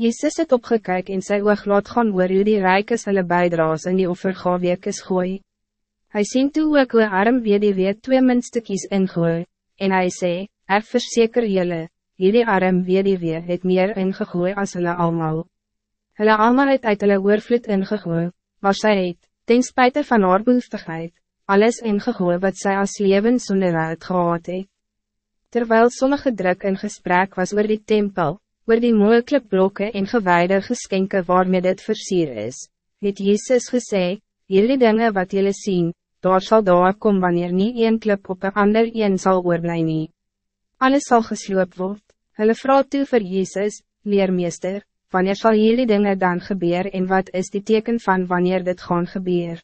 Jezus het opgekyk en sy oog laat gaan oor hoe die rijkes hulle bijdraas in die offergaweekes gooi. Hy sien toe ook hoe arm weer twee minstukies ingooi, en hij sê, ek verseker julle, hierdie arm weer het meer ingegooi as hulle almal. Hulle almal het uit hulle oorvloed ingegooi, maar sy het, ten spijt van haar behoeftigheid, alles ingegooi wat zij als leven zonder gehad het. Terwijl sommige druk in gesprek was oor die tempel, oor die mooie klipblokke en gewaarde geskenke waarmee dit versier is, het Jezus gesê, jullie dingen wat jullie zien, daar zal daar kom wanneer nie een klip op een ander een sal oorblij nie. Alles zal gesloop word, hulle vraag toe vir Jezus, leermeester, wanneer zal jullie dingen dan gebeuren en wat is die teken van wanneer dit gaan gebeur?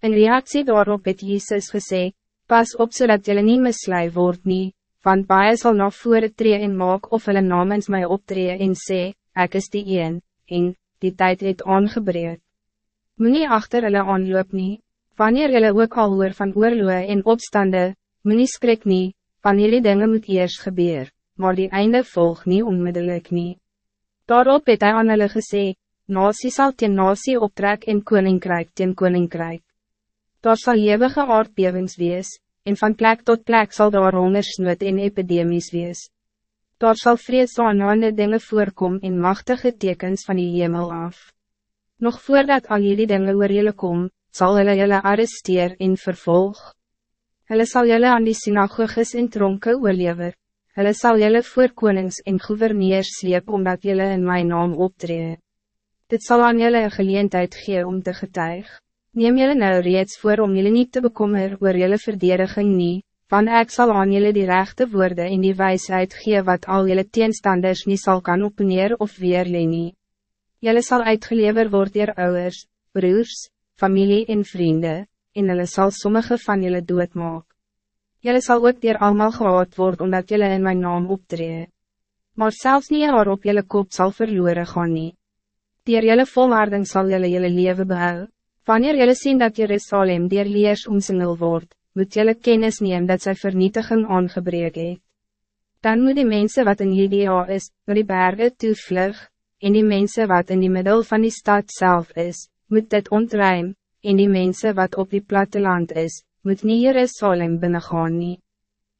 In reactie daarop het Jezus gesê, pas op zodat jullie niet mislui word nie, want baie sal na vore tree en maak of hulle namens my optree en sê, ek is die een, en, die tijd het aangebreed. Moe nie achter hulle aanloop nie, wanneer julle ook al hoor van oorloe en opstande, moe nie skrik nie, van jullie dingen moet eers gebeur, maar die einde volg nie onmiddellijk nie. Daarop het hy aan hulle gesê, nasie sal teen nasie optrek en koninkrijk teen koninkrijk. Daar sal eeuwige aardbewings wees, en van plek tot plek zal daar hongersnood en epidemies wees. Daar zal vreedzame dingen voorkom en machtige tekens van die hemel af. Nog voordat al jullie dingen oor jullie kom, zal hulle jullie arresteer en vervolg. Hulle sal jullie aan die synagoges en tronke oorlever. Hulle sal jullie voor konings en gouverneurs sleep omdat jullie in mijn naam optreden. Dit zal aan jullie een geleentheid gee om te getuigen. Neem jullie nou reeds voor om jullie niet te bekommer oor jullie verdediging nie, van ek sal aan jullie die rechte woorden in die wijsheid gee wat al jullie teenstanders niet zal kan opneer of weerleen nie. Jullie zal uitgelever worden door ouders, broers, familie en vrienden, en hulle sal sommige van jullie doodmaak. Jullie zal ook door allemaal gehaald worden omdat jullie in mijn naam optreden. Maar zelfs niet haar op jullie kop zal verloren gaan nie. Dier jullie volwaarding zal jullie jullie leven behouden. Wanneer jullie zien dat Jerusalem dier leers omsingel wordt, moet jullie kennis nemen dat zij vernietiging aangebreek het. Dan moet die mensen wat in Judea is, naar die bergen toevlug, en die mensen wat in die middel van die stad zelf is, moet dit ontruim, en die mensen wat op die platteland is, moet niet Jerusalem binnengaan nie.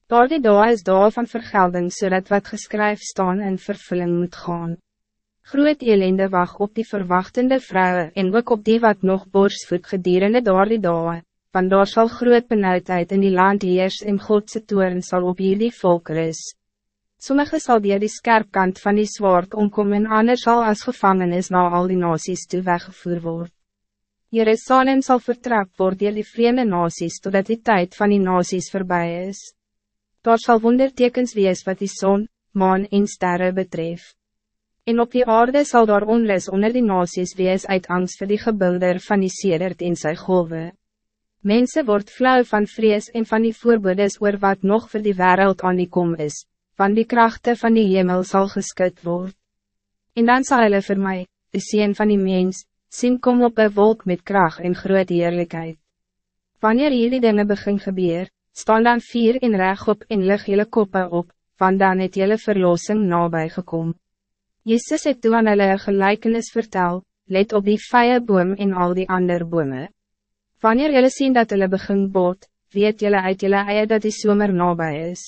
Daar die dag is daar van vergelding zodat wat geskryf staan in vervulling moet gaan. Groot elende wacht op die verwachtende vrouwen en ook op die wat nog borstvoed gedurende door die dagen, want daar sal groot benauwdheid in die land heers en Godse toren sal op jullie volk is. Sommige sal die die skerpkant van die zwaard omkom en ander sal as gevangenis na al die nasies toe weggevoer word. Jerusalem zal vertrap word dier die vreemde nasies totdat die tijd van die nasies voorbij is. Daar sal wondertekens wees wat die zon, maan en sterren betreft. En op die aarde zal daar onles onder die nasies wees uit angst voor die gebilder van die sedert in sy golwe. Mensen wordt flauw van vrees en van die voorbodes oor wat nog voor die wereld aan die kom is, van die krachten van die hemel zal geskut worden. En dan zal hulle vir my, de sien van die mens, sien kom op een wolk met kracht en groot eerlijkheid. Wanneer jullie dingen begin gebeur, staan dan vier in reg op en lig jylle koppe op, van dan het jylle verlossing nabij gekomen. Jezus het toe aan hulle gelijkenis vertel, let op die vije boom en al die andere bomen. Wanneer jullie zien dat hulle begin boot, weet jullie uit jullie eie dat die zomer nabij is.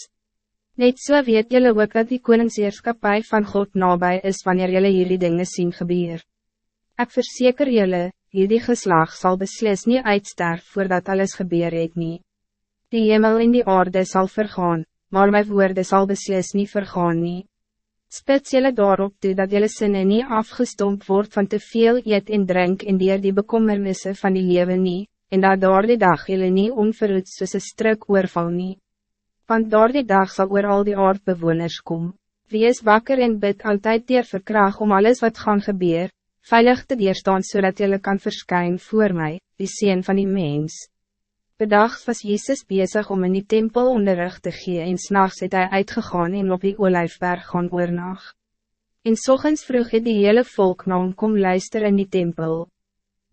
Net so weet jullie ook dat die koningsheerskapie van God nabij is wanneer jullie jullie dingen zien gebeur. Ik verzeker jullie, jullie geslag zal beslis niet uitsterf voordat alles gebeur het nie. Die hemel in die aarde zal vergaan, maar mijn woorden zal beslis niet vergaan nie. Spits jullie daarop toe dat jullie sinne niet afgestompt wordt van te veel eet en drink en dier die bekommernisse van die leven niet, en dat door die dag jullie niet onverhoed soos een struk oorval nie. Want door die dag zal oor al die aardbewoners kom. Wees wakker en bid altijd dier verkraag om alles wat gaan gebeur, veilig te dierstaan zodat so jullie kan verschijnen voor mij, die zin van die mens. Bedacht was Jezus bezig om in die tempel onderricht te gee en s'nachts het hy uitgegaan en op die olijfberg gaan oornag. En s ochtends vroeg het die hele volk na hom kom luister in die tempel.